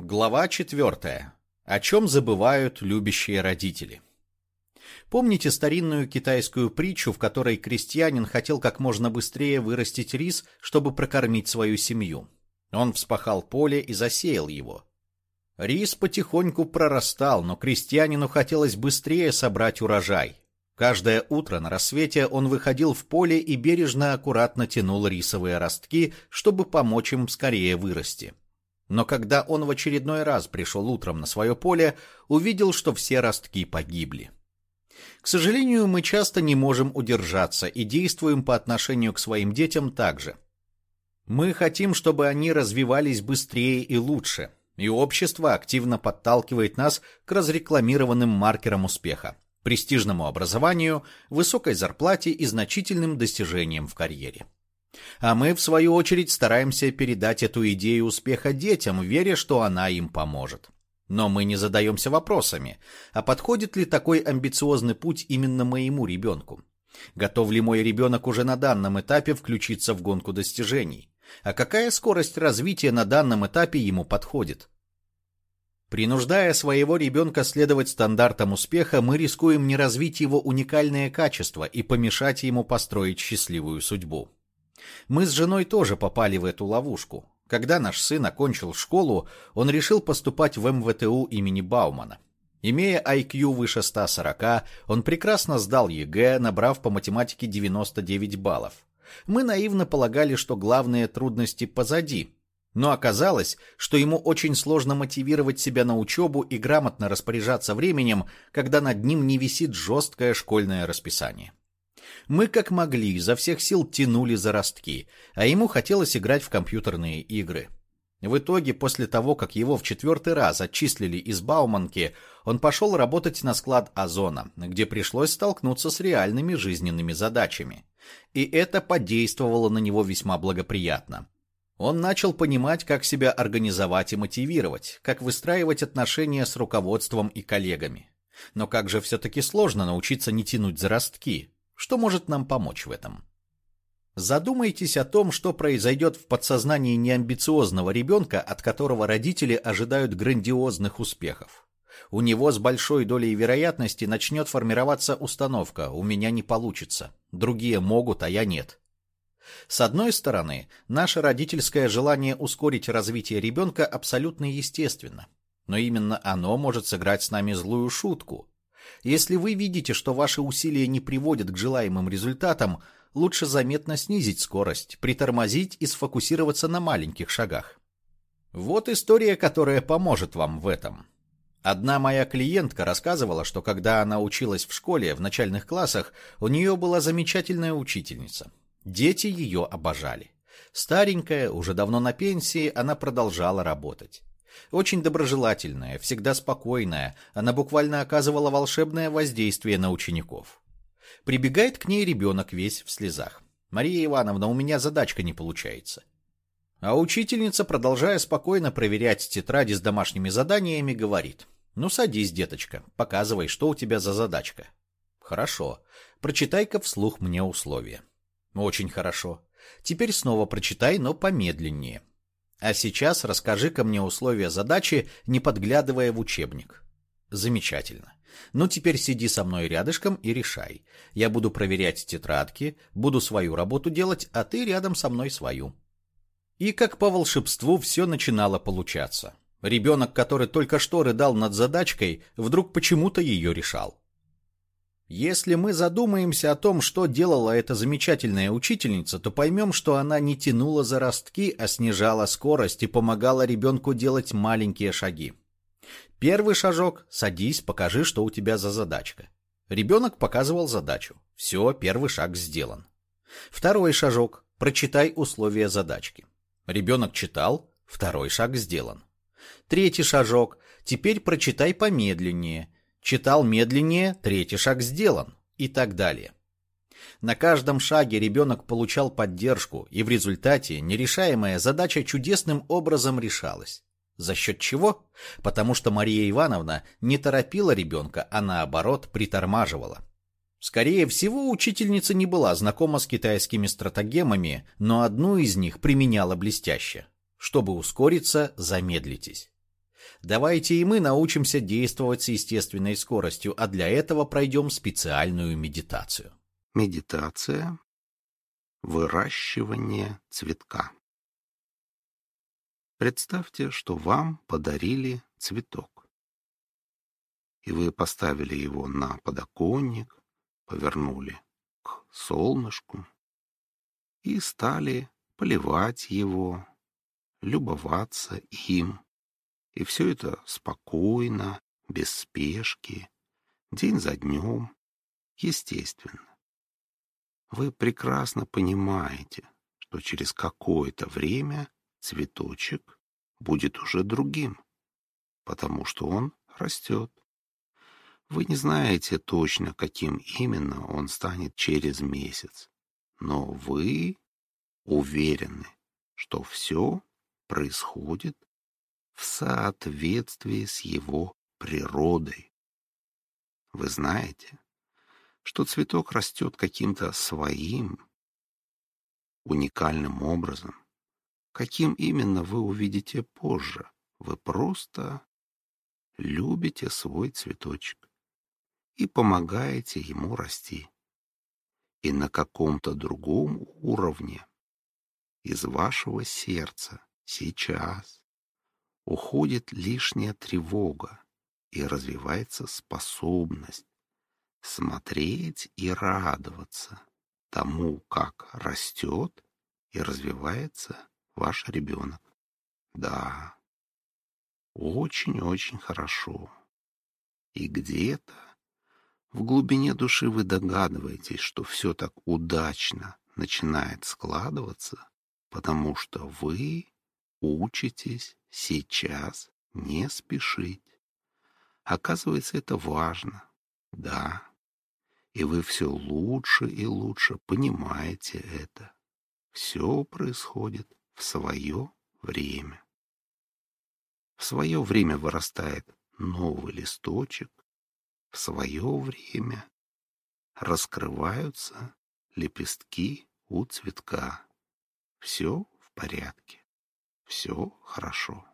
Глава четвертая. О чем забывают любящие родители. Помните старинную китайскую притчу, в которой крестьянин хотел как можно быстрее вырастить рис, чтобы прокормить свою семью? Он вспахал поле и засеял его. Рис потихоньку прорастал, но крестьянину хотелось быстрее собрать урожай. Каждое утро на рассвете он выходил в поле и бережно аккуратно тянул рисовые ростки, чтобы помочь им скорее вырасти. Но когда он в очередной раз пришел утром на свое поле, увидел, что все ростки погибли. К сожалению, мы часто не можем удержаться и действуем по отношению к своим детям так же. Мы хотим, чтобы они развивались быстрее и лучше, и общество активно подталкивает нас к разрекламированным маркерам успеха, престижному образованию, высокой зарплате и значительным достижениям в карьере. А мы, в свою очередь, стараемся передать эту идею успеха детям, веря, что она им поможет. Но мы не задаемся вопросами, а подходит ли такой амбициозный путь именно моему ребенку? Готов ли мой ребенок уже на данном этапе включиться в гонку достижений? А какая скорость развития на данном этапе ему подходит? Принуждая своего ребенка следовать стандартам успеха, мы рискуем не развить его уникальные качества и помешать ему построить счастливую судьбу. Мы с женой тоже попали в эту ловушку. Когда наш сын окончил школу, он решил поступать в МВТУ имени Баумана. Имея IQ выше 140, он прекрасно сдал ЕГЭ, набрав по математике 99 баллов. Мы наивно полагали, что главные трудности позади. Но оказалось, что ему очень сложно мотивировать себя на учебу и грамотно распоряжаться временем, когда над ним не висит жесткое школьное расписание. Мы как могли изо всех сил тянули за ростки, а ему хотелось играть в компьютерные игры. В итоге, после того, как его в четвертый раз отчислили из Бауманки, он пошел работать на склад Озона, где пришлось столкнуться с реальными жизненными задачами. И это подействовало на него весьма благоприятно. Он начал понимать, как себя организовать и мотивировать, как выстраивать отношения с руководством и коллегами. Но как же все-таки сложно научиться не тянуть за ростки, что может нам помочь в этом? Задумайтесь о том, что произойдет в подсознании неамбициозного ребенка, от которого родители ожидают грандиозных успехов. У него с большой долей вероятности начнет формироваться установка «у меня не получится», другие могут, а я нет. С одной стороны, наше родительское желание ускорить развитие ребенка абсолютно естественно, но именно оно может сыграть с нами злую шутку, если вы видите, что ваши усилия не приводят к желаемым результатам, лучше заметно снизить скорость, притормозить и сфокусироваться на маленьких шагах. Вот история, которая поможет вам в этом. Одна моя клиентка рассказывала, что когда она училась в школе в начальных классах, у нее была замечательная учительница. Дети ее обожали. Старенькая, уже давно на пенсии, она продолжала работать. Очень доброжелательная, всегда спокойная, она буквально оказывала волшебное воздействие на учеников. Прибегает к ней ребенок весь в слезах. «Мария Ивановна, у меня задачка не получается». А учительница, продолжая спокойно проверять тетради с домашними заданиями, говорит. «Ну, садись, деточка, показывай, что у тебя за задачка». «Хорошо. Прочитай-ка вслух мне условия». «Очень хорошо. Теперь снова прочитай, но помедленнее». А сейчас расскажи-ка мне условия задачи, не подглядывая в учебник. Замечательно. Ну теперь сиди со мной рядышком и решай. Я буду проверять тетрадки, буду свою работу делать, а ты рядом со мной свою. И как по волшебству все начинало получаться. Ребенок, который только что рыдал над задачкой, вдруг почему-то ее решал. Если мы задумаемся о том, что делала эта замечательная учительница, то поймем, что она не тянула за ростки, а снижала скорость и помогала ребенку делать маленькие шаги. Первый шажок – садись, покажи, что у тебя за задачка. Ребенок показывал задачу. Все, первый шаг сделан. Второй шажок – прочитай условия задачки. Ребенок читал, второй шаг сделан. Третий шажок – теперь прочитай помедленнее – Читал медленнее, третий шаг сделан и так далее. На каждом шаге ребенок получал поддержку, и в результате нерешаемая задача чудесным образом решалась. За счет чего? Потому что Мария Ивановна не торопила ребенка, а наоборот притормаживала. Скорее всего, учительница не была знакома с китайскими стратагемами, но одну из них применяла блестяще. Чтобы ускориться, замедлитесь. Давайте и мы научимся действовать с естественной скоростью, а для этого пройдем специальную медитацию. Медитация. Выращивание цветка. Представьте, что вам подарили цветок. И вы поставили его на подоконник, повернули к солнышку и стали поливать его, любоваться им. И все это спокойно, без спешки, день за днем, естественно. Вы прекрасно понимаете, что через какое-то время цветочек будет уже другим, потому что он растет. Вы не знаете точно, каким именно он станет через месяц, но вы уверены, что все происходит в соответствии с его природой. Вы знаете, что цветок растет каким-то своим, уникальным образом. Каким именно вы увидите позже. Вы просто любите свой цветочек и помогаете ему расти. И на каком-то другом уровне из вашего сердца сейчас уходит лишняя тревога и развивается способность смотреть и радоваться тому, как растет и развивается ваш ребенок. Да, очень-очень хорошо. И где-то в глубине души вы догадываетесь, что все так удачно начинает складываться, потому что вы учитесь сейчас не спешить. Оказывается, это важно. Да. И вы все лучше и лучше понимаете это. Все происходит в свое время. В свое время вырастает новый листочек, в свое время раскрываются лепестки у цветка. Все в порядке, все хорошо.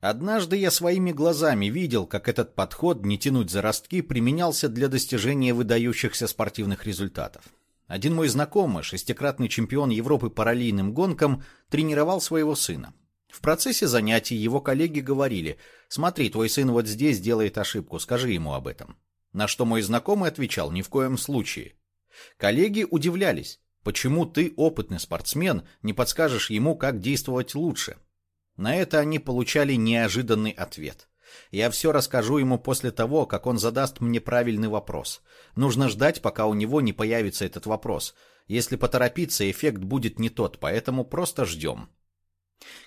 Однажды я своими глазами видел, как этот подход «не тянуть за ростки» применялся для достижения выдающихся спортивных результатов. Один мой знакомый, шестикратный чемпион Европы по раллийным гонкам, тренировал своего сына. В процессе занятий его коллеги говорили, «Смотри, твой сын вот здесь делает ошибку, скажи ему об этом». На что мой знакомый отвечал, «Ни в коем случае». Коллеги удивлялись, почему ты, опытный спортсмен, не подскажешь ему, как действовать лучше. На это они получали неожиданный ответ. Я все расскажу ему после того, как он задаст мне правильный вопрос. Нужно ждать, пока у него не появится этот вопрос. Если поторопиться, эффект будет не тот, поэтому просто ждем.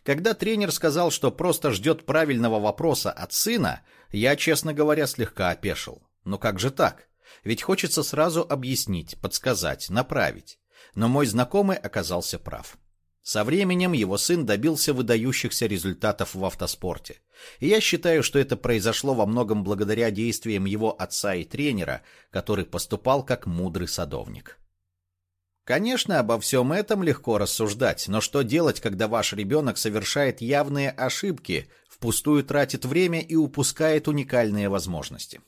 Когда тренер сказал, что просто ждет правильного вопроса от сына, я, честно говоря, слегка опешил. Но как же так? Ведь хочется сразу объяснить, подсказать, направить. Но мой знакомый оказался прав. Со временем его сын добился выдающихся результатов в автоспорте. И я считаю, что это произошло во многом благодаря действиям его отца и тренера, который поступал как мудрый садовник. Конечно, обо всем этом легко рассуждать, но что делать, когда ваш ребенок совершает явные ошибки, впустую тратит время и упускает уникальные возможности?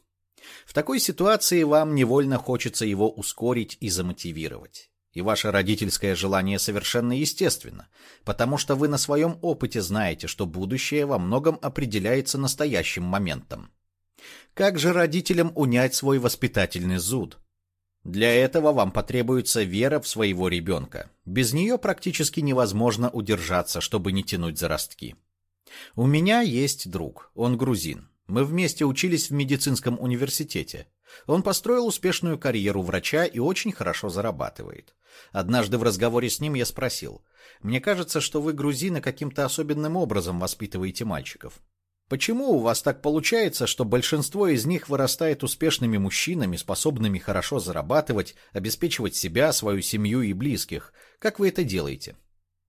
В такой ситуации вам невольно хочется его ускорить и замотивировать. И ваше родительское желание совершенно естественно, потому что вы на своем опыте знаете, что будущее во многом определяется настоящим моментом. Как же родителям унять свой воспитательный зуд? Для этого вам потребуется вера в своего ребенка. Без нее практически невозможно удержаться, чтобы не тянуть за ростки. У меня есть друг, он грузин. Мы вместе учились в медицинском университете. Он построил успешную карьеру врача и очень хорошо зарабатывает. Однажды в разговоре с ним я спросил, «Мне кажется, что вы, грузины, каким-то особенным образом воспитываете мальчиков. Почему у вас так получается, что большинство из них вырастает успешными мужчинами, способными хорошо зарабатывать, обеспечивать себя, свою семью и близких? Как вы это делаете?»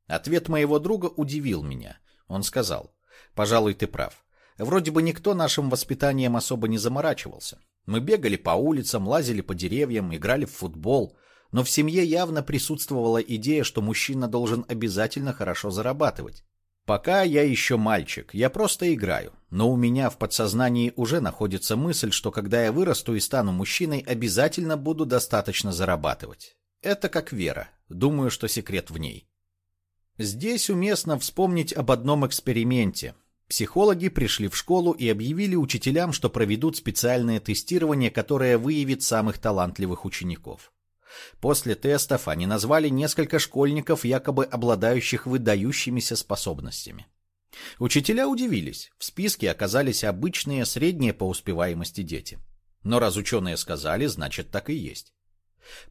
Ответ моего друга удивил меня. Он сказал, «Пожалуй, ты прав. Вроде бы никто нашим воспитанием особо не заморачивался. Мы бегали по улицам, лазили по деревьям, играли в футбол, но в семье явно присутствовала идея, что мужчина должен обязательно хорошо зарабатывать. Пока я еще мальчик, я просто играю, но у меня в подсознании уже находится мысль, что когда я вырасту и стану мужчиной, обязательно буду достаточно зарабатывать. Это как вера. Думаю, что секрет в ней. Здесь уместно вспомнить об одном эксперименте. Психологи пришли в школу и объявили учителям, что проведут специальное тестирование, которое выявит самых талантливых учеников. После тестов они назвали несколько школьников, якобы обладающих выдающимися способностями. Учителя удивились, в списке оказались обычные средние по успеваемости дети. Но раз ученые сказали, значит так и есть.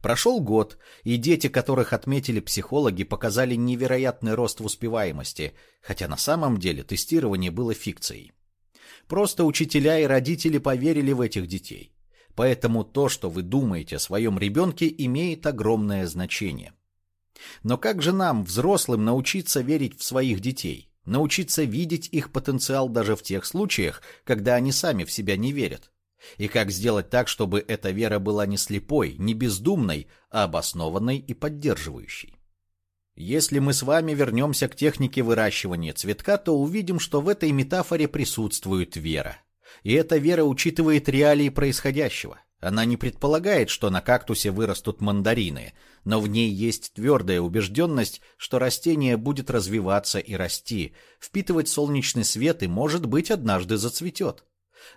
Прошел год, и дети, которых отметили психологи, показали невероятный рост в успеваемости, хотя на самом деле тестирование было фикцией. Просто учителя и родители поверили в этих детей. Поэтому то, что вы думаете о своем ребенке, имеет огромное значение. Но как же нам, взрослым, научиться верить в своих детей? Научиться видеть их потенциал даже в тех случаях, когда они сами в себя не верят? И как сделать так, чтобы эта вера была не слепой, не бездумной, а обоснованной и поддерживающей? Если мы с вами вернемся к технике выращивания цветка, то увидим, что в этой метафоре присутствует вера. И эта вера учитывает реалии происходящего. Она не предполагает, что на кактусе вырастут мандарины, но в ней есть твердая убежденность, что растение будет развиваться и расти, впитывать солнечный свет и, может быть, однажды зацветет.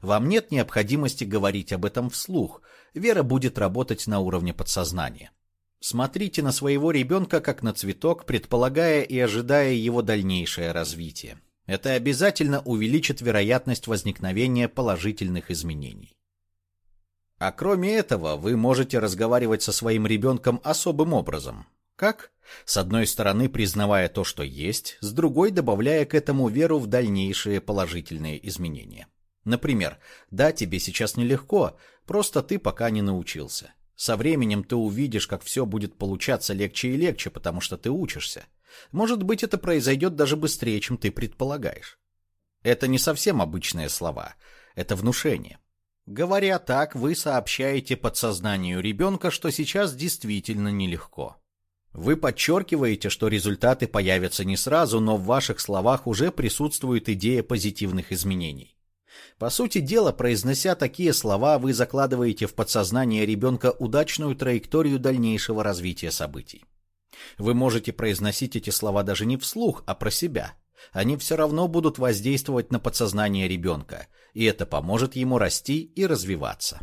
Вам нет необходимости говорить об этом вслух, вера будет работать на уровне подсознания. Смотрите на своего ребенка как на цветок, предполагая и ожидая его дальнейшее развитие. Это обязательно увеличит вероятность возникновения положительных изменений. А кроме этого, вы можете разговаривать со своим ребенком особым образом. Как? С одной стороны, признавая то, что есть, с другой добавляя к этому веру в дальнейшие положительные изменения. Например, да, тебе сейчас нелегко, просто ты пока не научился. Со временем ты увидишь, как все будет получаться легче и легче, потому что ты учишься. Может быть, это произойдет даже быстрее, чем ты предполагаешь. Это не совсем обычные слова, это внушение. Говоря так, вы сообщаете подсознанию ребенка, что сейчас действительно нелегко. Вы подчеркиваете, что результаты появятся не сразу, но в ваших словах уже присутствует идея позитивных изменений. По сути дела, произнося такие слова, вы закладываете в подсознание ребенка удачную траекторию дальнейшего развития событий. Вы можете произносить эти слова даже не вслух, а про себя. Они все равно будут воздействовать на подсознание ребенка, и это поможет ему расти и развиваться.